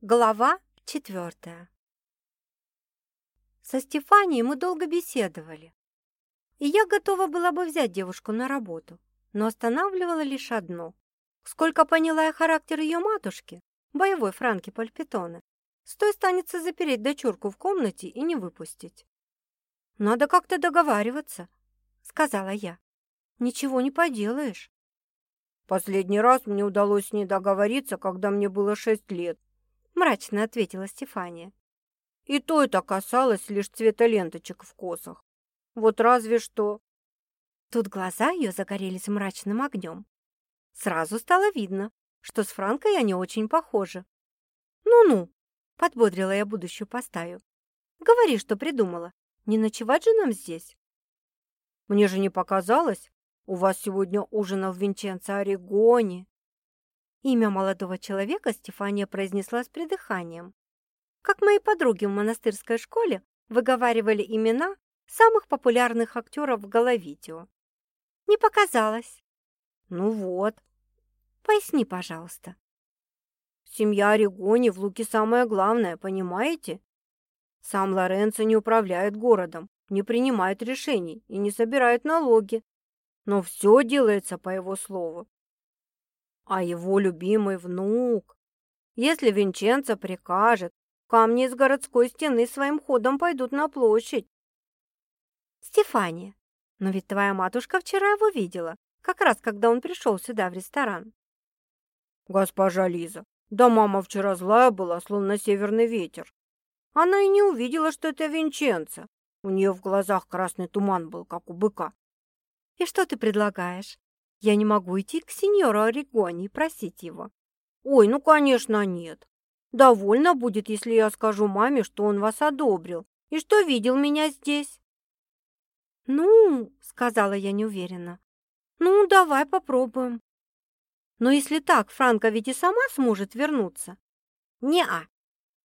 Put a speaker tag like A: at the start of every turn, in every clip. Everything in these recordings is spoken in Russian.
A: Глава четвертая Со Стефанией мы долго беседовали, и я готова была бы взять девушку на работу, но останавливала лишь одно. Сколько поняла я характер ее матушки, боевой Франки Пальпитоне, стой станется запереть дочурку в комнате и не выпустить. «Надо как-то договариваться», — сказала я. «Ничего не поделаешь».
B: «Последний раз мне удалось с ней договориться, когда мне было шесть лет»,
A: мрачно ответила Стефания.
B: И то это касалось лишь цвета ленточек в косах. Вот разве что...
A: Тут глаза ее загорелись мрачным огнем. Сразу стало видно, что с Франкой они очень похожи. «Ну-ну», — подбодрила я будущую постаю. «Говори, что придумала. Не ночевать же нам здесь?»
B: «Мне же не показалось. У вас сегодня ужинал Винченцо Орегони».
A: Имя молодого человека Стефания произнесла с придыханием. Как мои подруги в монастырской школе выговаривали имена самых популярных актеров в Головитио. Не показалось.
B: Ну вот.
A: Поясни, пожалуйста.
B: Семья Орегони в Луке самое главное, понимаете? Сам Лоренцо не управляет городом, не принимает решений и не собирает налоги. Но все делается по его слову а его любимый внук. Если Винченцо прикажет, камни из городской стены своим ходом пойдут на площадь.
A: Стефания, но ведь твоя матушка вчера его видела, как раз когда он пришел сюда в ресторан.
B: Госпожа Лиза, да мама вчера злая была, словно северный ветер. Она и не увидела, что это Винченцо. У нее в глазах красный туман был, как у быка.
A: И что ты предлагаешь? Я не могу идти к сеньору Орегони и просить его.
B: Ой, ну, конечно, нет. Довольно будет, если я скажу маме, что он вас одобрил и что видел меня здесь.
A: Ну, сказала я неуверенно. Ну, давай попробуем. Но если так, Франка ведь и сама сможет вернуться.
B: Не-а.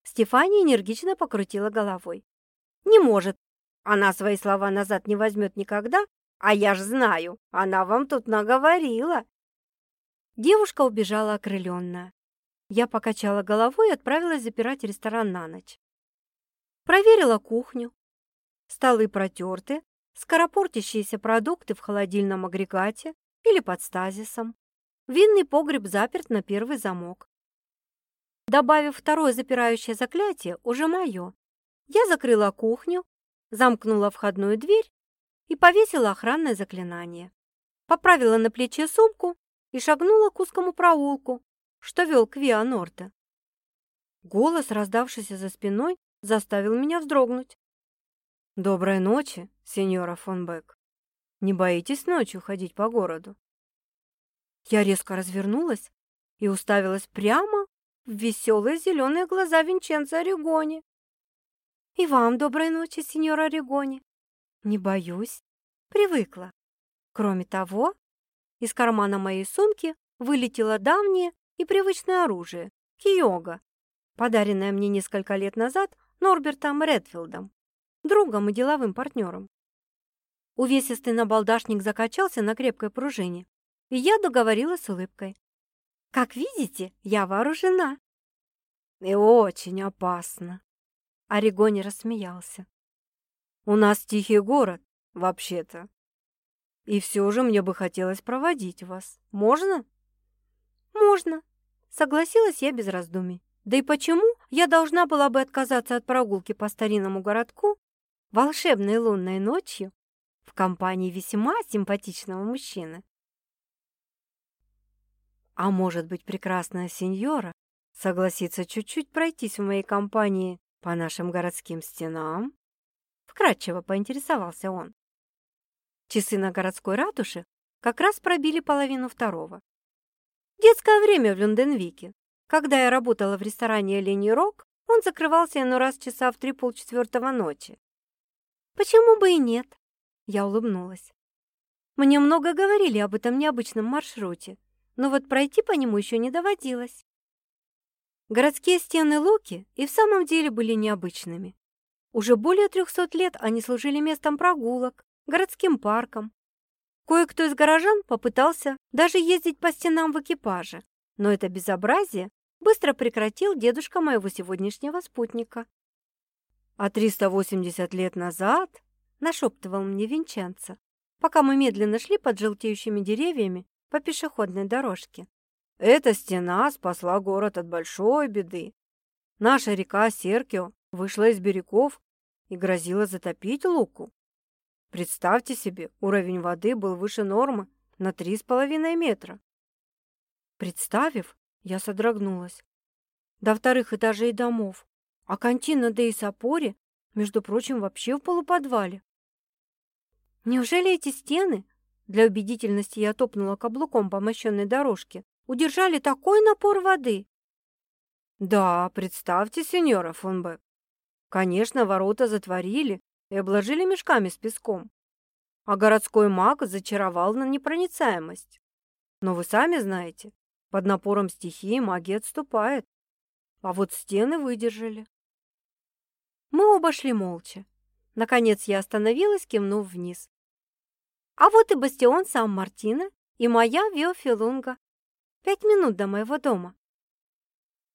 A: Стефания энергично покрутила головой.
B: Не может. Она свои слова назад не возьмет никогда а я ж знаю, она вам тут наговорила.
A: Девушка убежала окрыленная. Я покачала головой и отправилась запирать ресторан на ночь. Проверила кухню. Столы протерты, скоропортящиеся продукты в холодильном агрегате или под стазисом. Винный погреб заперт на первый замок. Добавив второе запирающее заклятие, уже мое, я закрыла кухню, замкнула входную дверь и повесила охранное заклинание. Поправила на плече сумку и шагнула к узкому проулку, что вел к Виа-Норте. Голос, раздавшийся за спиной, заставил меня вздрогнуть.
B: «Доброй ночи, сеньора фон Бек. Не боитесь ночью ходить по городу?»
A: Я резко развернулась и уставилась прямо в веселые зеленые глаза Винченцо Орегони. «И вам доброй ночи, сеньора Орегони. Не боюсь. Привыкла. Кроме того, из кармана моей сумки вылетело давнее и привычное оружие – киога, подаренное мне несколько лет назад Норбертом Редфилдом, другом и деловым партнером. Увесистый набалдашник закачался на крепкой пружине, и я договорила с улыбкой. «Как видите, я вооружена».
B: «И очень опасно», — Орегони рассмеялся. У нас тихий город, вообще-то. И все же мне бы хотелось проводить вас. Можно?
A: Можно, согласилась я без раздумий. Да и почему я должна была бы отказаться от прогулки по старинному городку волшебной лунной ночью в компании весьма симпатичного мужчины?
B: А может быть, прекрасная сеньора согласится чуть-чуть пройтись в моей компании по нашим городским стенам?
A: Вкратчиво поинтересовался он. Часы на городской ратуше как раз пробили половину второго. Детское время в Люнденвике. Когда я работала в ресторане «Лени Рок», он закрывался иной раз часа в три полчетвертого ночи. «Почему бы и нет?» Я улыбнулась. Мне много говорили об этом необычном маршруте, но вот пройти по нему еще не доводилось. Городские стены Луки и в самом деле были необычными. Уже более трехсот лет они служили местом прогулок, городским парком. Кое-кто из горожан попытался даже ездить по стенам в экипаже, но это безобразие быстро прекратил дедушка моего сегодняшнего спутника.
B: А 380 лет назад,
A: нашептывал мне Винченцо, пока мы медленно шли под желтеющими деревьями по пешеходной дорожке.
B: Эта стена спасла город от большой беды. Наша река Серкио вышла из берегов и грозила затопить Луку. Представьте себе, уровень воды был выше нормы на три с половиной метра.
A: Представив, я содрогнулась. До вторых этажей домов, а кантина де Исапори, между прочим, вообще в полуподвале. Неужели эти стены, для убедительности я топнула каблуком по мощенной дорожке, удержали такой напор воды?
B: Да, представьте, сеньора фон Бек. Конечно, ворота затворили и обложили мешками с песком. А городской маг зачаровал на непроницаемость. Но вы сами знаете, под напором стихии магия отступает. А вот стены выдержали.
A: Мы оба шли молча. Наконец я остановилась, кивнув вниз. А вот и бастион Сан-Мартино и моя Виофилунга. Пять минут до моего дома.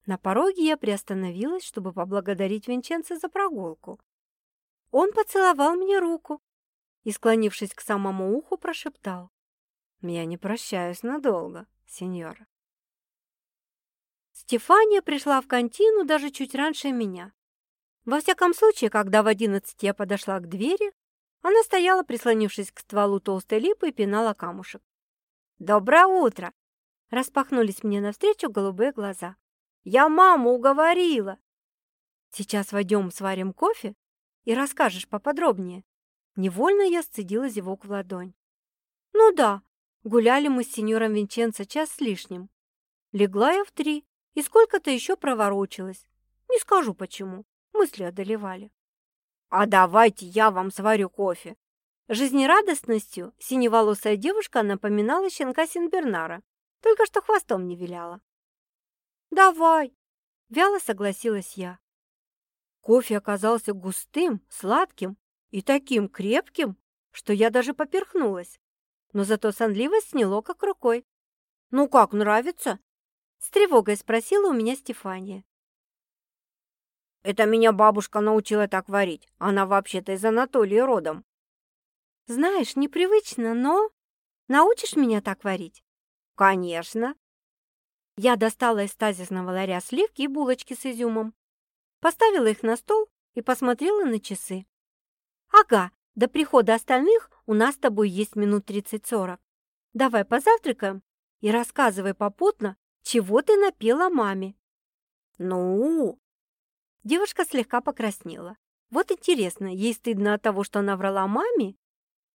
A: На пороге я приостановилась, чтобы поблагодарить Винченца за прогулку. Он поцеловал мне руку и, склонившись к самому уху, прошептал.
B: «Я не прощаюсь надолго, сеньора».
A: Стефания пришла в контину даже чуть раньше меня. Во всяком случае, когда в одиннадцать я подошла к двери, она стояла, прислонившись к стволу толстой липы и пинала камушек. «Доброе утро!» Распахнулись мне навстречу голубые глаза. Я маму уговорила. Сейчас войдем, сварим кофе и расскажешь поподробнее. Невольно я сцедила зевок в ладонь. Ну да, гуляли мы с сеньором Винченцо час с лишним. Легла я в три и сколько-то еще проворочилась. Не скажу почему, мысли одолевали. А давайте я вам сварю кофе. Жизнерадостностью синеволосая девушка напоминала щенка Синбернара, только что хвостом не виляла. «Давай!» – вяло согласилась я. Кофе оказался густым, сладким и таким крепким, что я даже поперхнулась. Но зато сонливость сняло как рукой. «Ну как, нравится?» – с тревогой спросила у меня Стефания. «Это меня бабушка научила так варить. Она вообще-то из Анатолии родом». «Знаешь, непривычно, но...» «Научишь меня так варить?» «Конечно!» Я достала из тазисного ларя сливки и булочки с изюмом, поставила их на стол и посмотрела на часы. «Ага, до прихода остальных у нас с тобой есть минут тридцать-сорок. Давай позавтракаем и рассказывай попутно, чего ты напела маме». «Ну?» Девушка слегка покраснела. Вот интересно, ей стыдно от того, что она врала маме?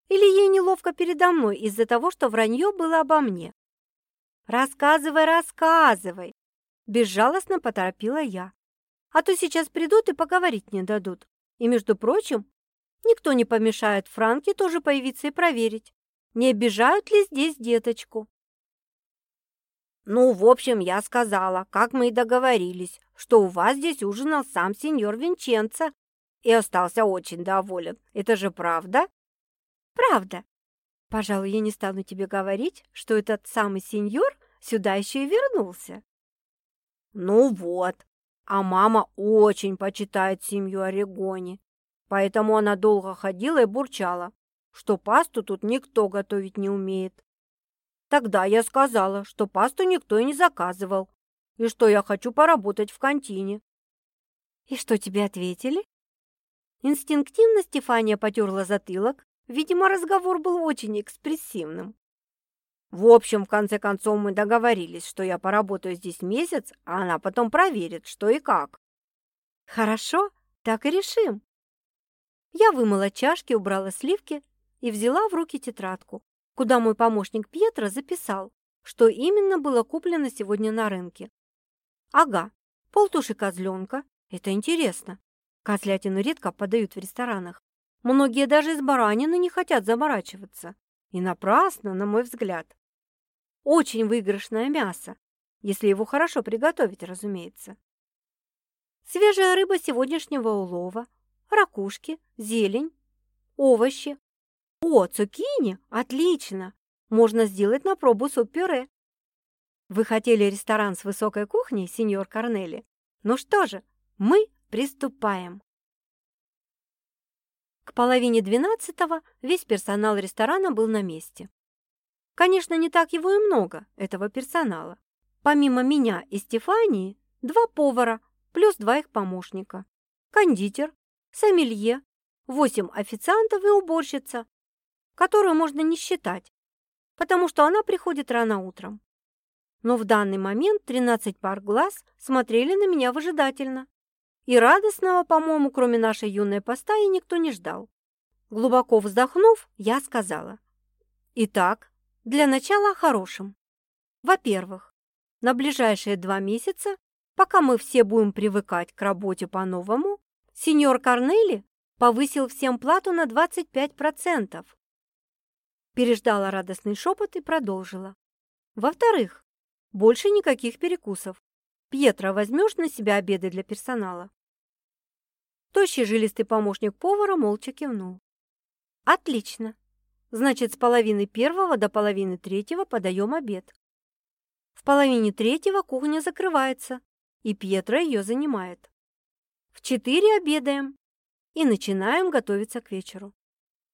A: Или ей неловко передо мной из-за того, что вранье было обо мне? «Рассказывай, рассказывай!» Безжалостно поторопила я. «А то сейчас придут и поговорить не дадут. И, между прочим, никто не помешает Франке тоже появиться и проверить, не обижают ли здесь деточку». «Ну, в общем, я сказала, как мы и договорились, что у вас здесь ужинал сам сеньор Винченцо и остался очень доволен. Это же правда?» «Правда. Пожалуй, я не стану тебе говорить, что этот самый сеньор сюда еще и вернулся. Ну вот, а мама очень почитает семью Орегони, поэтому она долго ходила и бурчала, что пасту тут никто готовить не умеет. Тогда я сказала, что пасту никто и не заказывал, и что я хочу поработать в контине. И что тебе ответили? Инстинктивно Стефания потерла затылок Видимо, разговор был очень экспрессивным. В общем, в конце концов, мы договорились, что я поработаю здесь месяц, а она потом проверит, что и как. Хорошо, так и решим. Я вымыла чашки, убрала сливки и взяла в руки тетрадку, куда мой помощник Пьетро записал, что именно было куплено сегодня на рынке. Ага, полтуши козленка. Это интересно. Козлятину редко подают в ресторанах. Многие даже из баранины не хотят заморачиваться. И напрасно, на мой взгляд. Очень выигрышное мясо, если его хорошо приготовить, разумеется. Свежая рыба сегодняшнего улова, ракушки, зелень, овощи. О, цукини! Отлично! Можно сделать на пробу суп-пюре. Вы хотели ресторан с высокой кухней, сеньор Корнели? Ну что же, мы приступаем. К половине двенадцатого весь персонал ресторана был на месте. Конечно, не так его и много, этого персонала. Помимо меня и Стефании, два повара плюс два их помощника, кондитер, сомелье, восемь официантов и уборщица, которую можно не считать, потому что она приходит рано утром. Но в данный момент 13 пар глаз смотрели на меня выжидательно. И радостного, по-моему, кроме нашей юной постаи, никто не ждал. Глубоко вздохнув, я сказала. Итак, для начала о хорошем. Во-первых, на ближайшие два месяца, пока мы все будем привыкать к работе по-новому, сеньор Корнели повысил всем плату на 25%. Переждала радостный шепот и продолжила. Во-вторых, больше никаких перекусов. Пьетро, возьмешь на себя обеды для персонала?» Тощий жилистый помощник повара молча кивнул. «Отлично. Значит, с половины первого до половины третьего подаем обед. В половине третьего кухня закрывается, и Пьетро ее занимает. В четыре обедаем и начинаем готовиться к вечеру.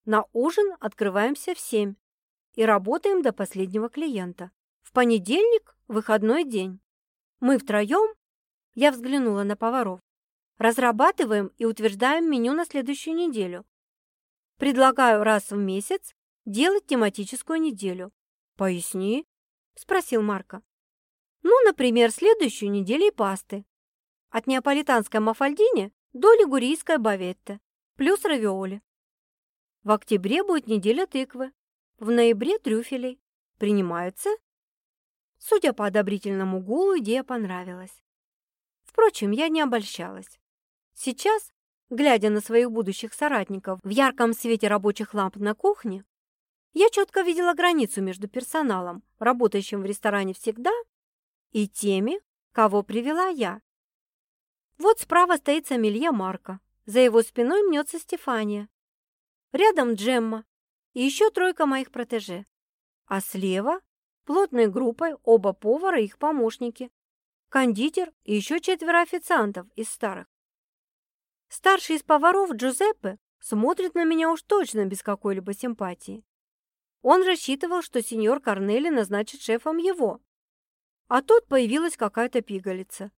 A: На ужин открываемся в семь и работаем до последнего клиента. В понедельник – выходной день. Мы втроем, я взглянула на поваров, разрабатываем и утверждаем меню на следующую неделю. Предлагаю раз в месяц делать тематическую неделю. Поясни, спросил Марко. Ну, например, следующую неделю пасты. От неаполитанской мафальдини до лигурийской баветты, плюс равиоли. В октябре будет неделя тыквы, в ноябре трюфелей. Принимается Судя по одобрительному гулу, идея понравилась. Впрочем, я не обольщалась. Сейчас, глядя на своих будущих соратников в ярком свете рабочих ламп на кухне, я четко видела границу между персоналом, работающим в ресторане всегда, и теми, кого привела я. Вот справа стоит Самилья Марка, за его спиной мнется Стефания. Рядом Джемма и еще тройка моих протеже. А слева Плотной группой оба повара и их помощники, кондитер и еще четверо официантов из старых. Старший из поваров Джузеппе смотрит на меня уж точно без какой-либо симпатии. Он рассчитывал, что сеньор Корнели назначит шефом его. А тут появилась какая-то пигалица.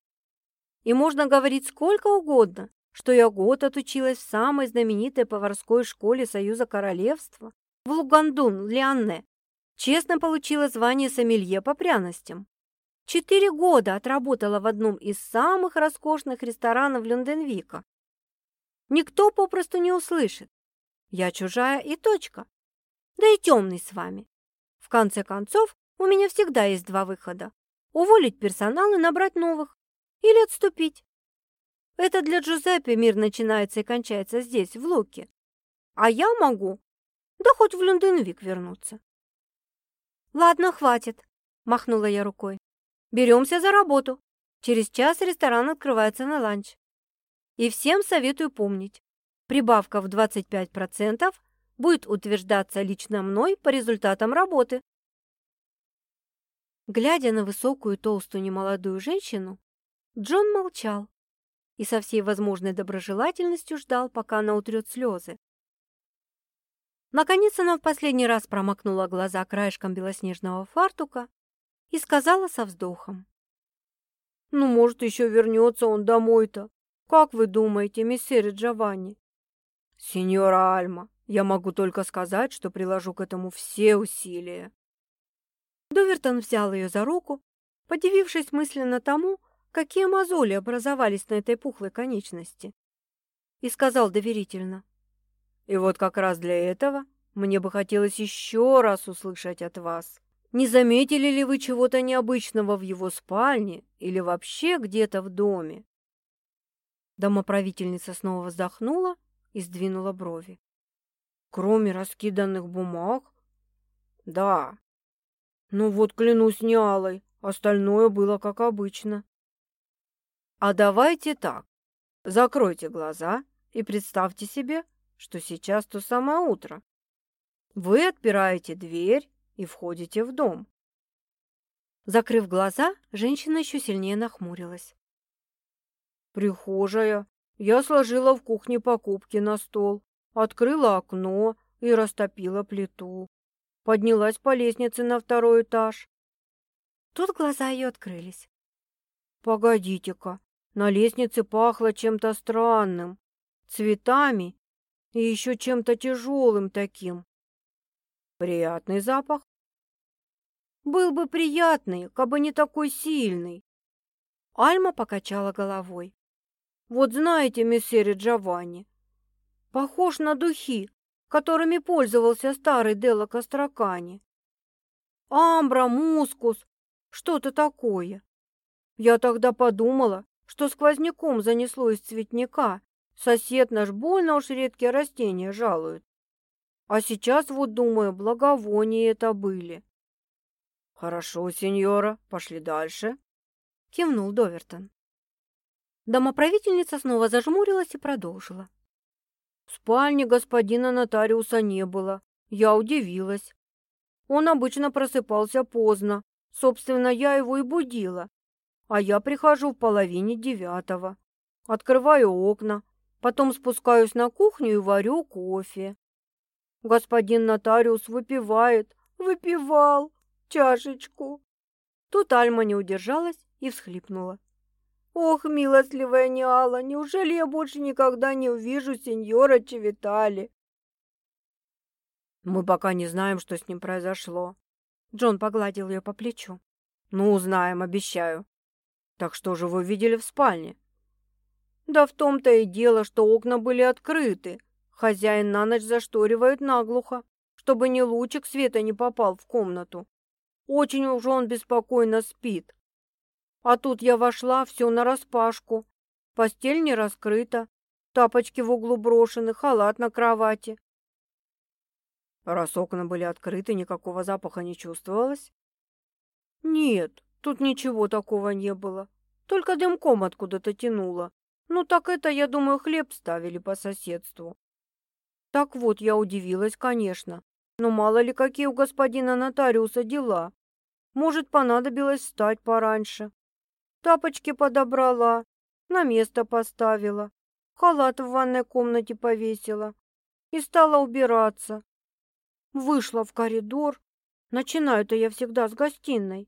A: И можно говорить сколько угодно, что я год отучилась в самой знаменитой поварской школе Союза Королевства в Лугандун, Лианне, Честно получила звание сомелье по пряностям. Четыре года отработала в одном из самых роскошных ресторанов Люнденвика. Никто попросту не услышит. Я чужая и точка. Да и темный с вами. В конце концов, у меня всегда есть два выхода. Уволить персонал и набрать новых. Или отступить. Это для Джузеппе мир начинается и кончается здесь, в Луке. А я могу, да хоть в Люнденвик вернуться. «Ладно, хватит», – махнула я рукой. «Беремся за работу. Через час ресторан открывается на ланч. И всем советую помнить, прибавка в 25% будет утверждаться лично мной по результатам работы». Глядя на высокую, толстую, немолодую женщину, Джон молчал и со всей возможной доброжелательностью ждал, пока она утрет слезы. Наконец она в последний раз промокнула глаза краешком белоснежного фартука и сказала со вздохом. «Ну, может, еще вернется он домой-то. Как вы думаете, миссере Джованни?» «Сеньора Альма, я могу только сказать, что приложу к этому все усилия». Довертон взял ее за руку, подивившись мысленно тому, какие мозоли образовались на этой пухлой конечности, и сказал доверительно. И вот как раз для этого мне бы хотелось еще раз услышать от вас. Не заметили ли вы чего-то необычного в его спальне или вообще где-то в доме?» Домоправительница снова вздохнула и сдвинула брови. «Кроме раскиданных бумаг?» «Да. Ну вот, клянусь не алой, остальное было как обычно». «А давайте так. Закройте глаза и представьте себе, что сейчас то самое утро. Вы отпираете дверь и входите в дом. Закрыв глаза, женщина еще сильнее нахмурилась.
B: «Прихожая. Я сложила в кухне покупки на стол, открыла окно и растопила плиту. Поднялась по лестнице на второй этаж.
A: Тут глаза ее открылись.
B: Погодите-ка, на лестнице пахло чем-то странным, цветами и еще чем-то тяжелым таким. Приятный запах? Был бы приятный, кабы не такой сильный.
A: Альма покачала головой.
B: Вот знаете, мессере Джованни, похож на духи, которыми пользовался старый Делла Костракани. Амбра, мускус, что-то такое. Я тогда подумала, что сквозняком занесло из цветника. Сосед наш больно уж редкие растения жалует. А сейчас вот, думаю, благовония это были. Хорошо, сеньора, пошли дальше.
A: Кивнул Довертон. Домоправительница снова зажмурилась и продолжила.
B: В спальне господина нотариуса не было. Я удивилась. Он обычно просыпался поздно. Собственно, я его и будила. А я прихожу в половине девятого. Открываю окна, потом спускаюсь на кухню и варю кофе. Господин нотариус выпивает, выпивал чашечку. Тут Альма не удержалась и всхлипнула. Ох, милостливая Ниала, неужели я больше никогда не увижу сеньора Чевитали? Мы пока не знаем, что с ним произошло.
A: Джон погладил ее по плечу.
B: Ну, узнаем, обещаю. Так что же вы видели в спальне? Да в том-то и дело, что окна были открыты. Хозяин на ночь зашторивает наглухо, чтобы ни лучик света не попал в комнату. Очень уж он беспокойно спит. А тут я вошла, все нараспашку. Постель не раскрыта, тапочки в углу брошены, халат на кровати. Раз окна были открыты, никакого запаха не чувствовалось? Нет, тут ничего такого не было. Только дымком откуда-то тянуло. Ну так это, я думаю, хлеб ставили по соседству. Так вот, я удивилась, конечно. Но мало ли какие у господина нотариуса дела. Может, понадобилось встать пораньше. Тапочки подобрала, на место поставила, халат в ванной комнате повесила и стала убираться. Вышла в коридор. Начинаю-то я всегда с гостиной.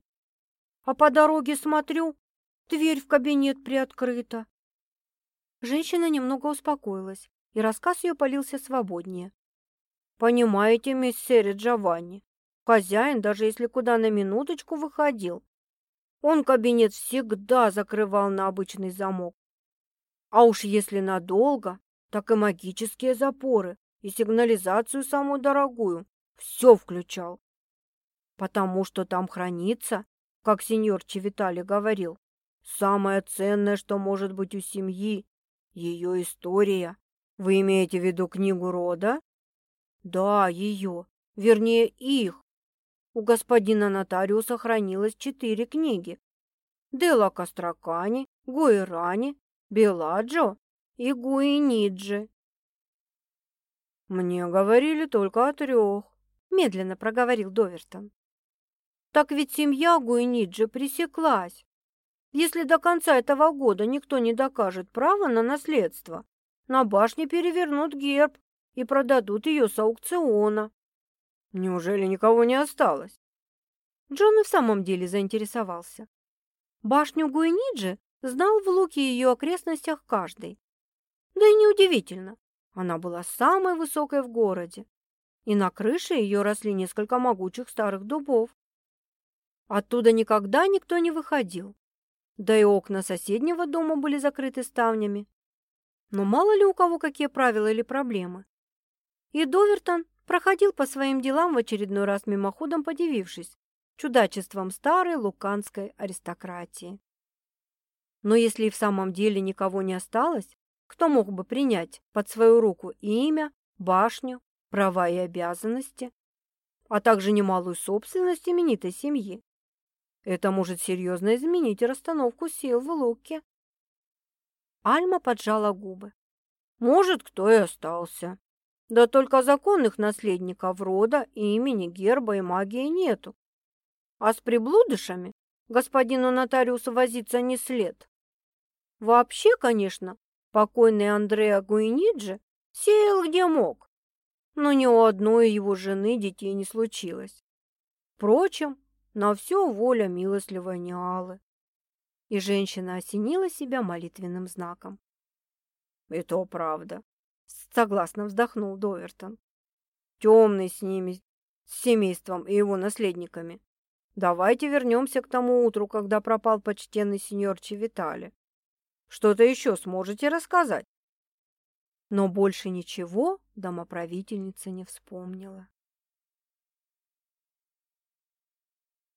B: А по дороге смотрю, дверь в кабинет приоткрыта.
A: Женщина немного успокоилась, и рассказ ее полился свободнее.
B: «Понимаете, миссере Джованни, хозяин, даже если куда на минуточку выходил, он кабинет всегда закрывал на обычный замок. А уж если надолго, так и магические запоры, и сигнализацию самую дорогую. Все включал. Потому что там хранится, как сеньор Чевитали говорил, самое ценное, что может быть у семьи, ее история. Вы имеете в виду книгу рода? Да, ее, вернее их. У господина нотариуса хранилось четыре книги. Дела Костракани, Гуэрани, Беладжо и Гуиниджи. Мне говорили только о трех, медленно проговорил Довертон. Так ведь семья Гуиниджи пресеклась. Если до конца этого года никто не докажет право на наследство, на башне перевернут герб и продадут ее с аукциона. Неужели никого не осталось?
A: Джон и в самом деле заинтересовался. Башню Гуэниджи знал в Луке и ее окрестностях каждый. Да и неудивительно, она была самой высокой в городе, и на крыше ее росли несколько могучих старых дубов. Оттуда никогда никто не выходил, да и окна соседнего дома были закрыты ставнями. Но мало ли у кого какие правила или проблемы. И Довертон проходил по своим делам в очередной раз мимоходом подивившись чудачеством старой луканской аристократии. Но если и в самом деле никого не осталось, кто мог бы принять под свою руку имя, башню, права и обязанности, а также немалую собственность именитой семьи? Это может серьезно изменить расстановку сил в Луке. Альма поджала губы. Может, кто и остался. Да только законных наследников рода, имени, герба и магии нету. А с приблудышами
B: господину нотариусу возиться не след. Вообще, конечно, покойный Андреа Гуиниджи сеял где мог, но ни у одной его жены детей не случилось. Впрочем, на все воля милостливой Ниалы. И женщина осенила себя молитвенным знаком. «И то правда», — согласно вздохнул Довертон. «Темный с ними, с семейством и его наследниками. Давайте вернемся к тому утру, когда пропал почтенный сеньор Чевитали. Что-то еще сможете рассказать?» Но больше ничего домоправительница не вспомнила.